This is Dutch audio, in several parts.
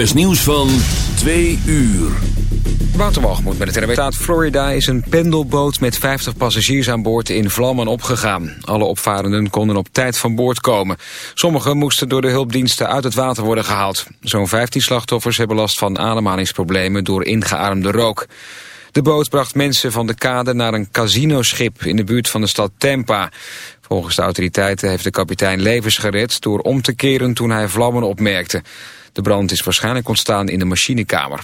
is nieuws van 2 uur. Waterwalgemoed met het RW. Staat Florida is een pendelboot met 50 passagiers aan boord in vlammen opgegaan. Alle opvarenden konden op tijd van boord komen. Sommigen moesten door de hulpdiensten uit het water worden gehaald. Zo'n 15 slachtoffers hebben last van ademhalingsproblemen door ingeademde rook. De boot bracht mensen van de kade naar een casinoschip in de buurt van de stad Tampa. Volgens de autoriteiten heeft de kapitein levens gered door om te keren toen hij vlammen opmerkte. De brand is waarschijnlijk ontstaan in de machinekamer.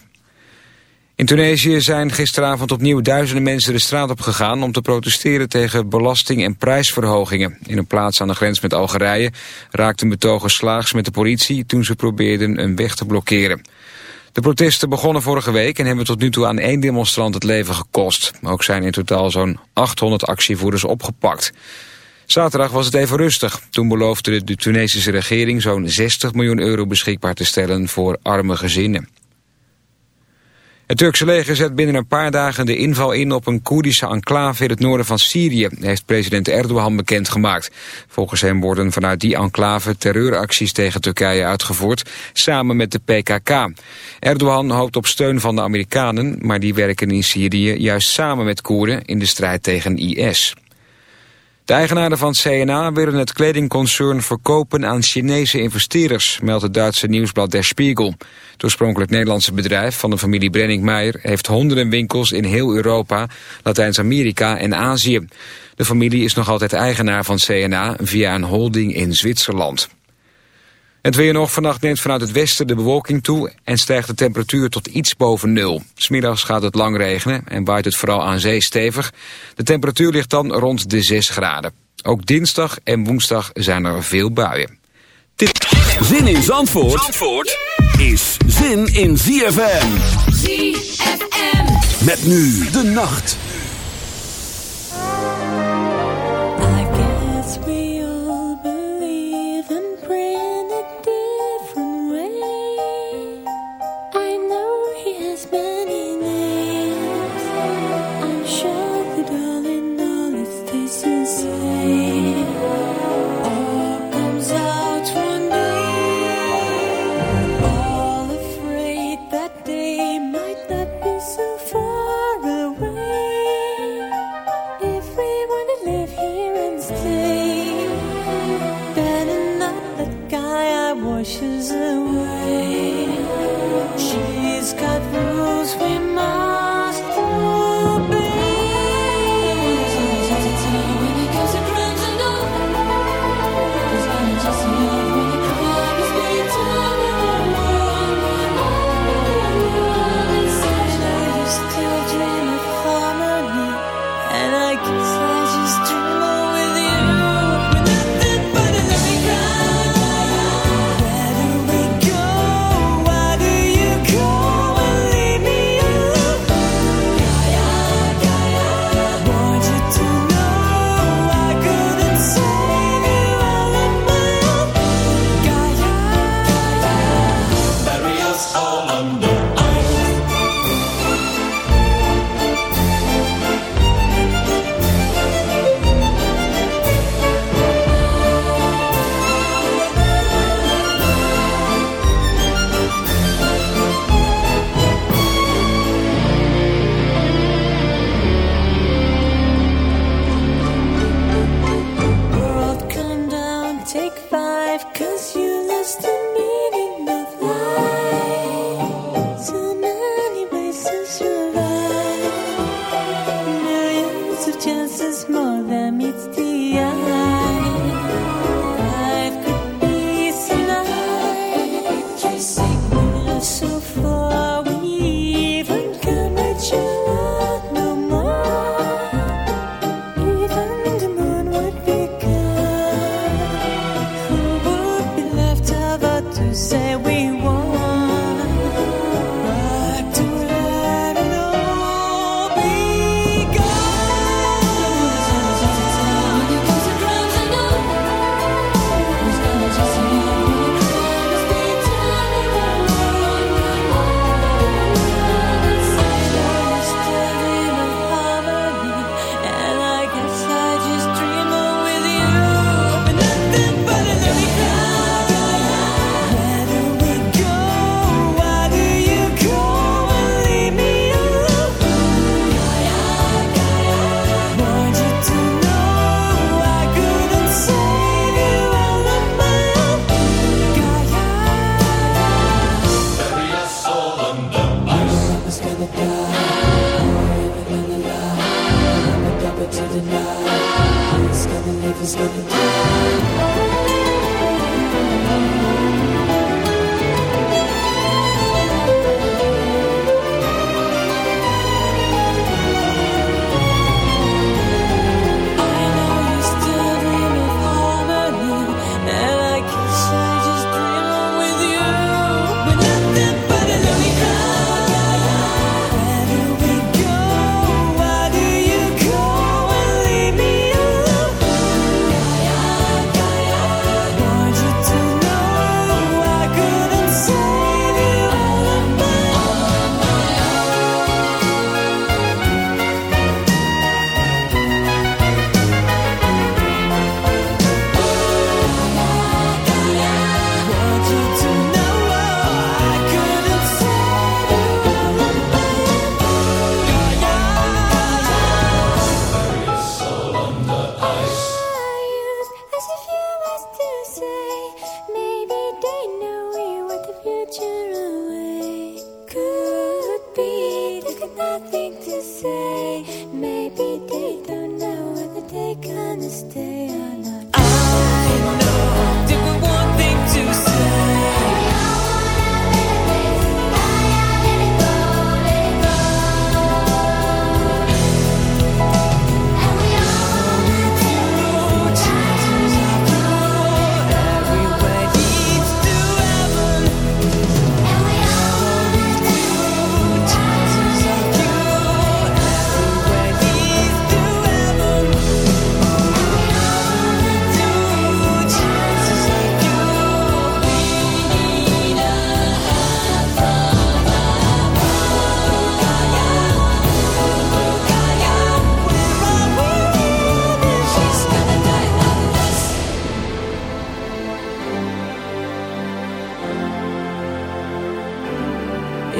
In Tunesië zijn gisteravond opnieuw duizenden mensen de straat op gegaan om te protesteren tegen belasting- en prijsverhogingen. In een plaats aan de grens met Algerije raakten betogers slaags met de politie toen ze probeerden een weg te blokkeren. De protesten begonnen vorige week en hebben tot nu toe aan één demonstrant het leven gekost. Ook zijn in totaal zo'n 800 actievoerders opgepakt. Zaterdag was het even rustig. Toen beloofde de Tunesische regering zo'n 60 miljoen euro beschikbaar te stellen voor arme gezinnen. Het Turkse leger zet binnen een paar dagen de inval in op een Koerdische enclave in het noorden van Syrië, heeft president Erdogan bekendgemaakt. Volgens hem worden vanuit die enclave terreuracties tegen Turkije uitgevoerd, samen met de PKK. Erdogan hoopt op steun van de Amerikanen, maar die werken in Syrië juist samen met Koerden in de strijd tegen IS. De eigenaren van CNA willen het kledingconcern verkopen aan Chinese investeerders, meldt het Duitse nieuwsblad Der Spiegel. Het oorspronkelijk Nederlandse bedrijf van de familie Brenninkmeijer heeft honderden winkels in heel Europa, Latijns-Amerika en Azië. De familie is nog altijd eigenaar van CNA via een holding in Zwitserland. Het weer nog. Vannacht neemt vanuit het westen de bewolking toe en stijgt de temperatuur tot iets boven nul. Smiddags gaat het lang regenen en waait het vooral aan zee stevig. De temperatuur ligt dan rond de 6 graden. Ook dinsdag en woensdag zijn er veel buien. Zin in Zandvoort, Zandvoort is zin in ZFM. ZFM. Met nu de nacht.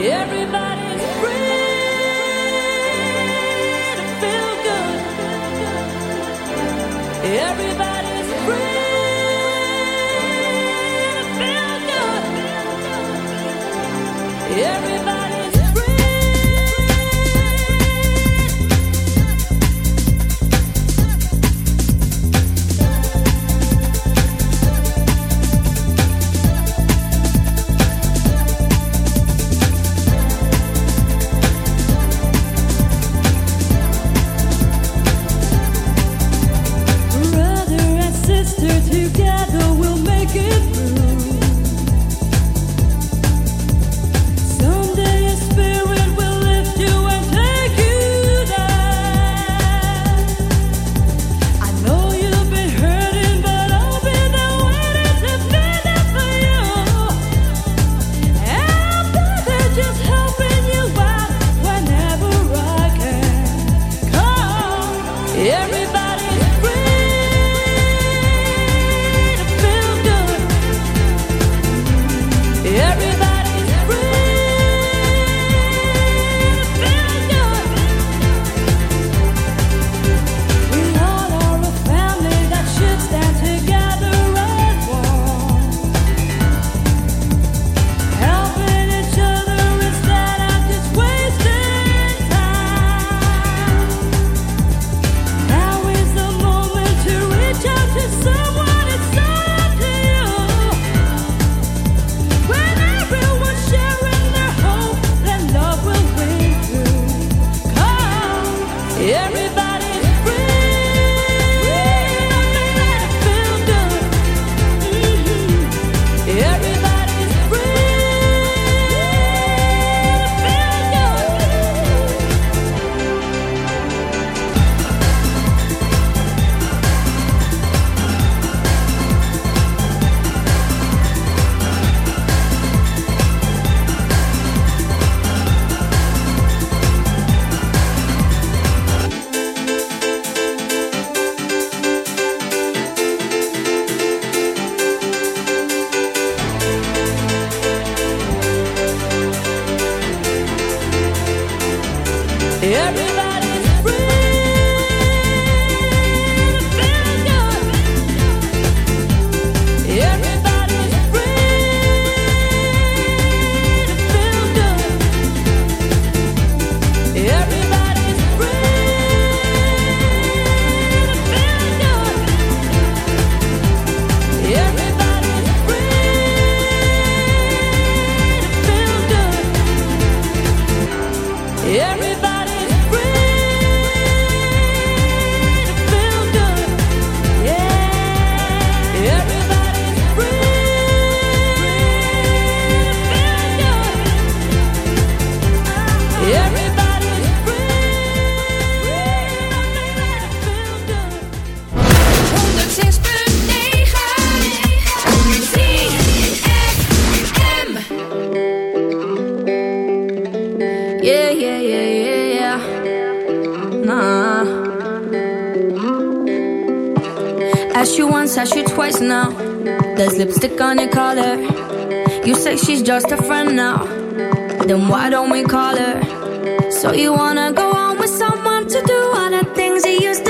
Everybody then why don't we call her? So you wanna go on with someone to do all the things you used to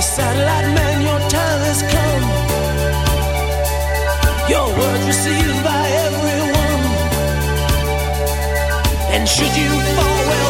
Satellite man, your time has come. Your words received by everyone. And should you fall well,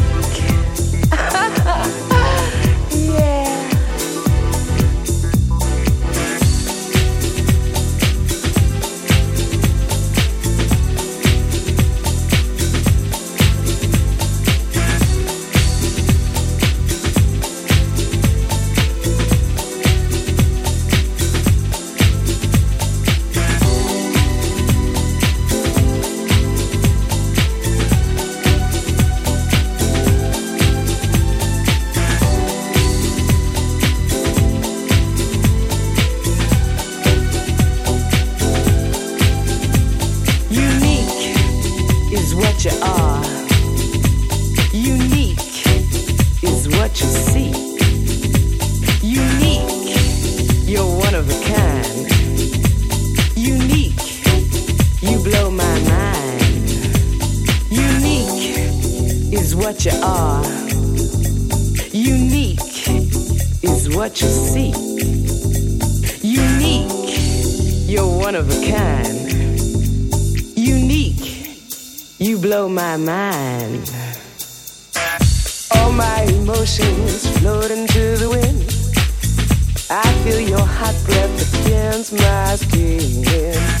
masking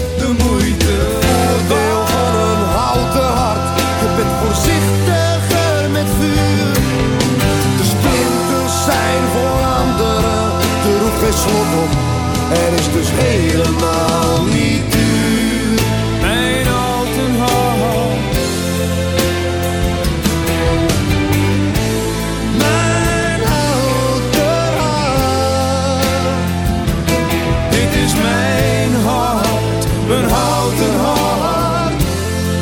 Er is dus helemaal niet duur. Mijn houten hart. Mijn houten hart. Dit is mijn hart, mijn houten hart.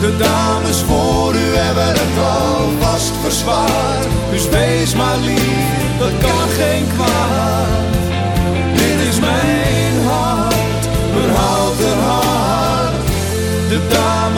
De dames voor u hebben het alvast verzwaard. Dus wees maar lief, dat kan geen kwaad.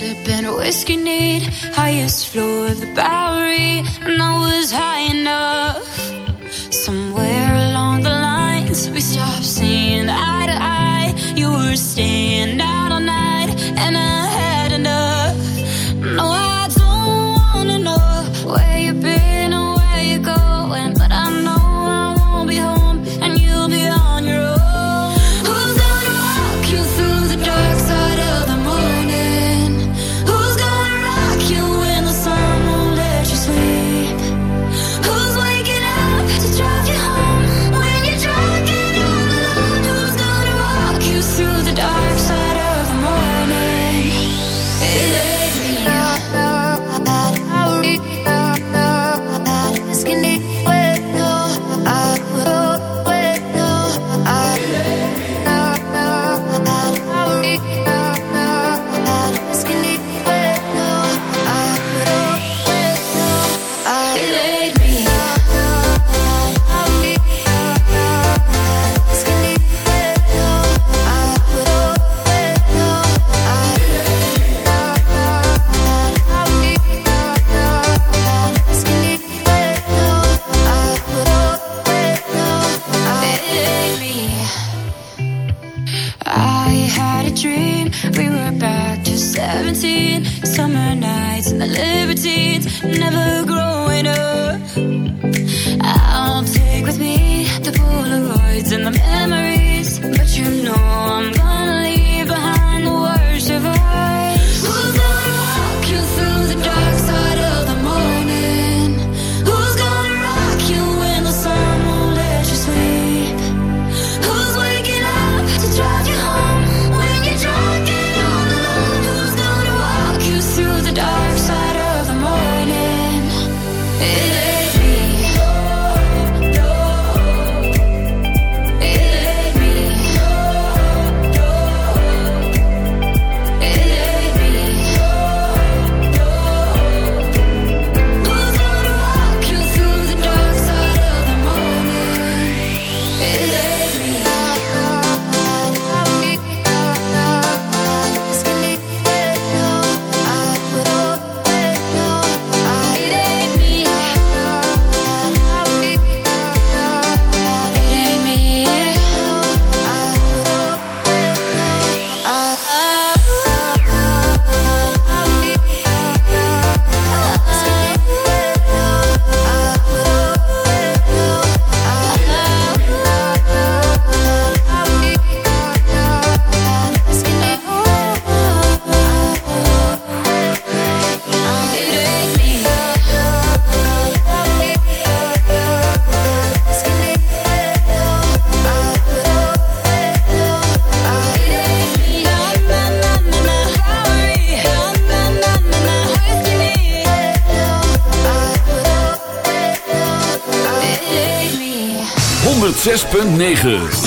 sipping a whiskey need highest floor of the bar 106.9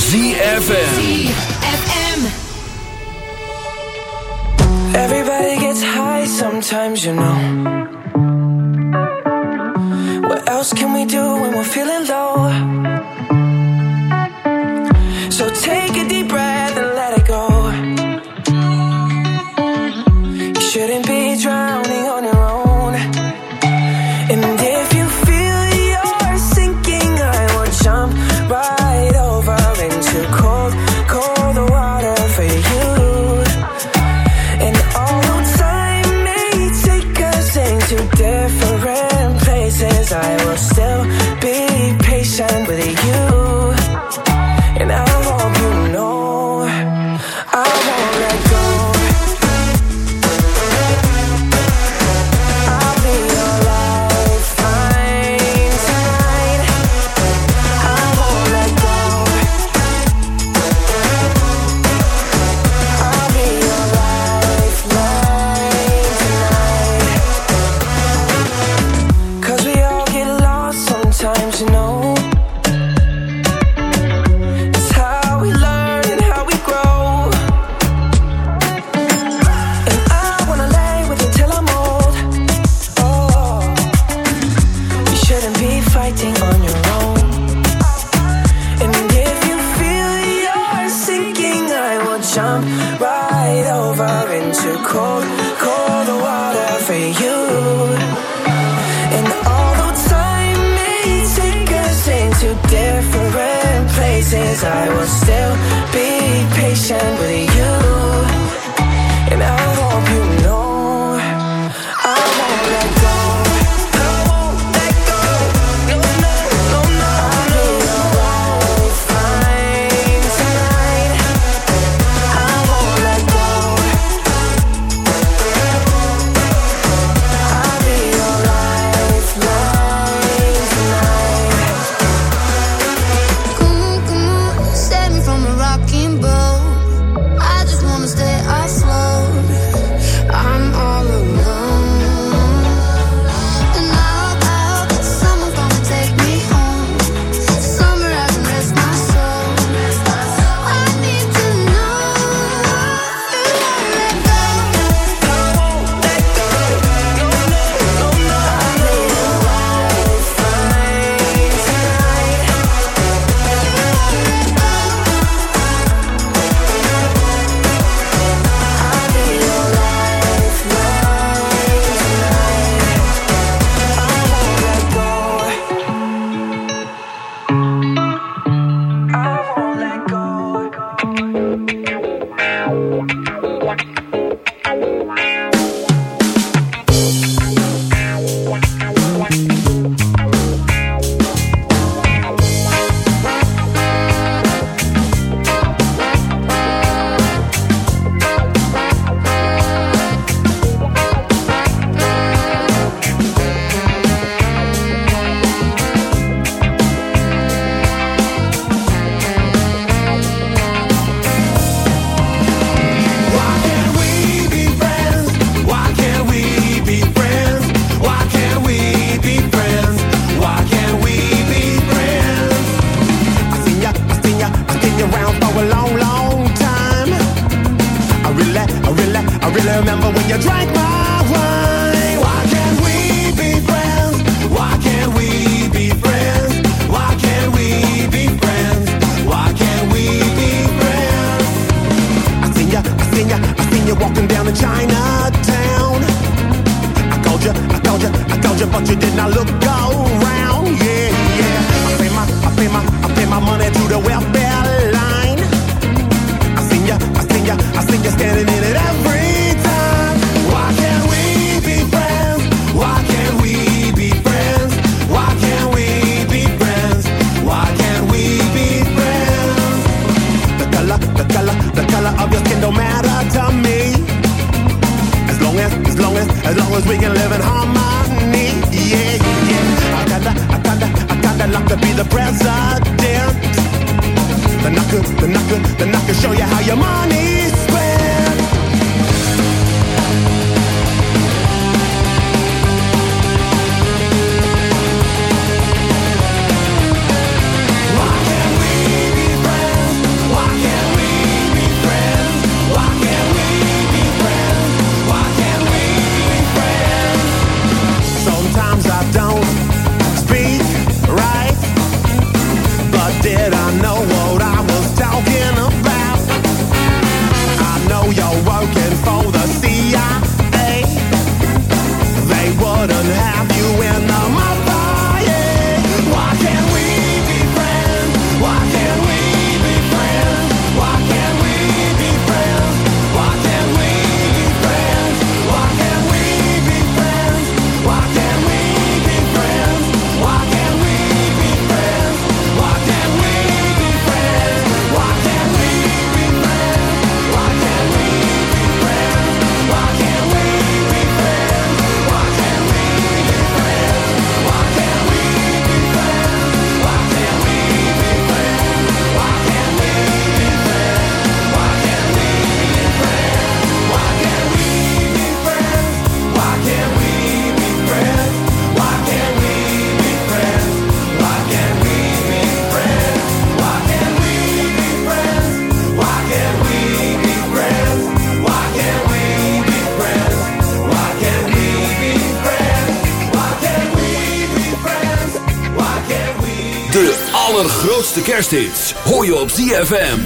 allergrootste kersthits hoor op ZFM.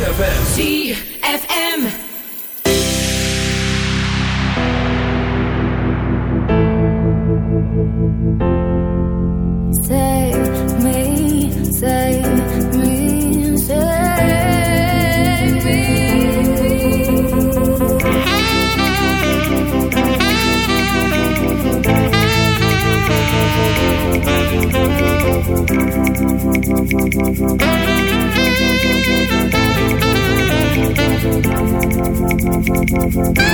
ZFM. Thank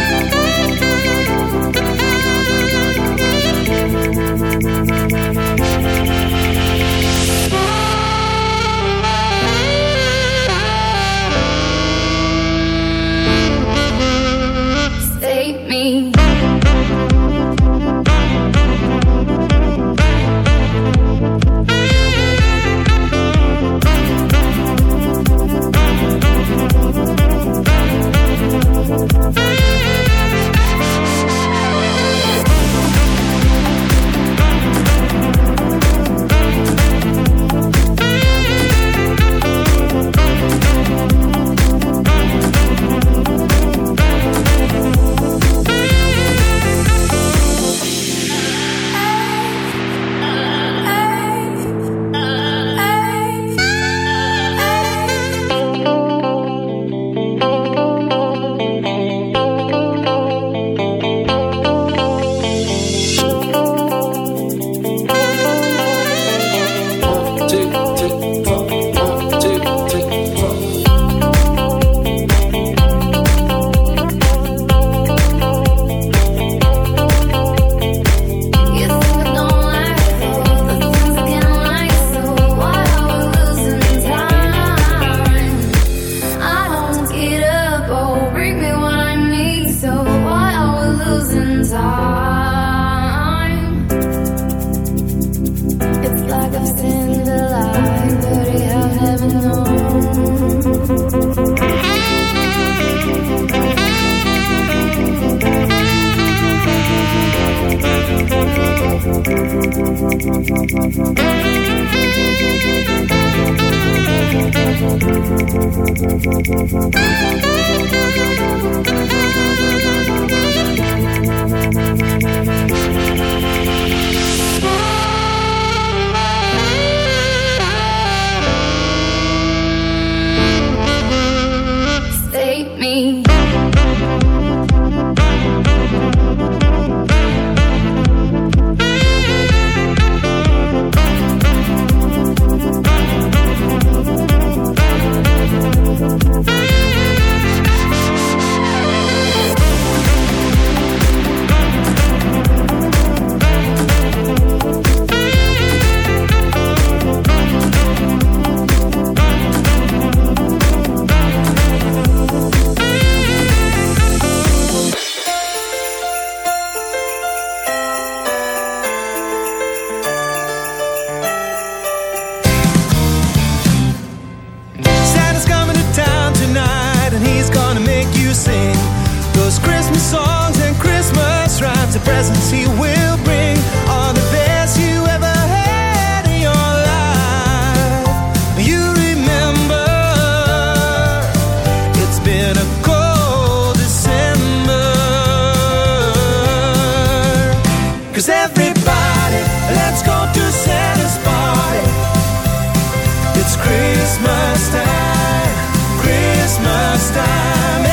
Christmas time, Christmas time.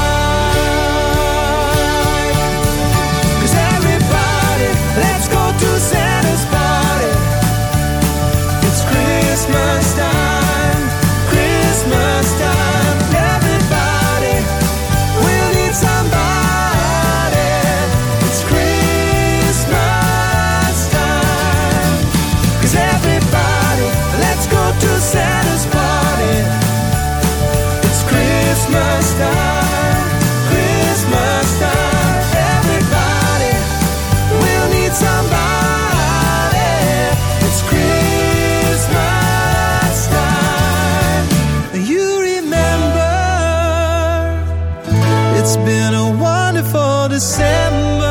It's been a wonderful December.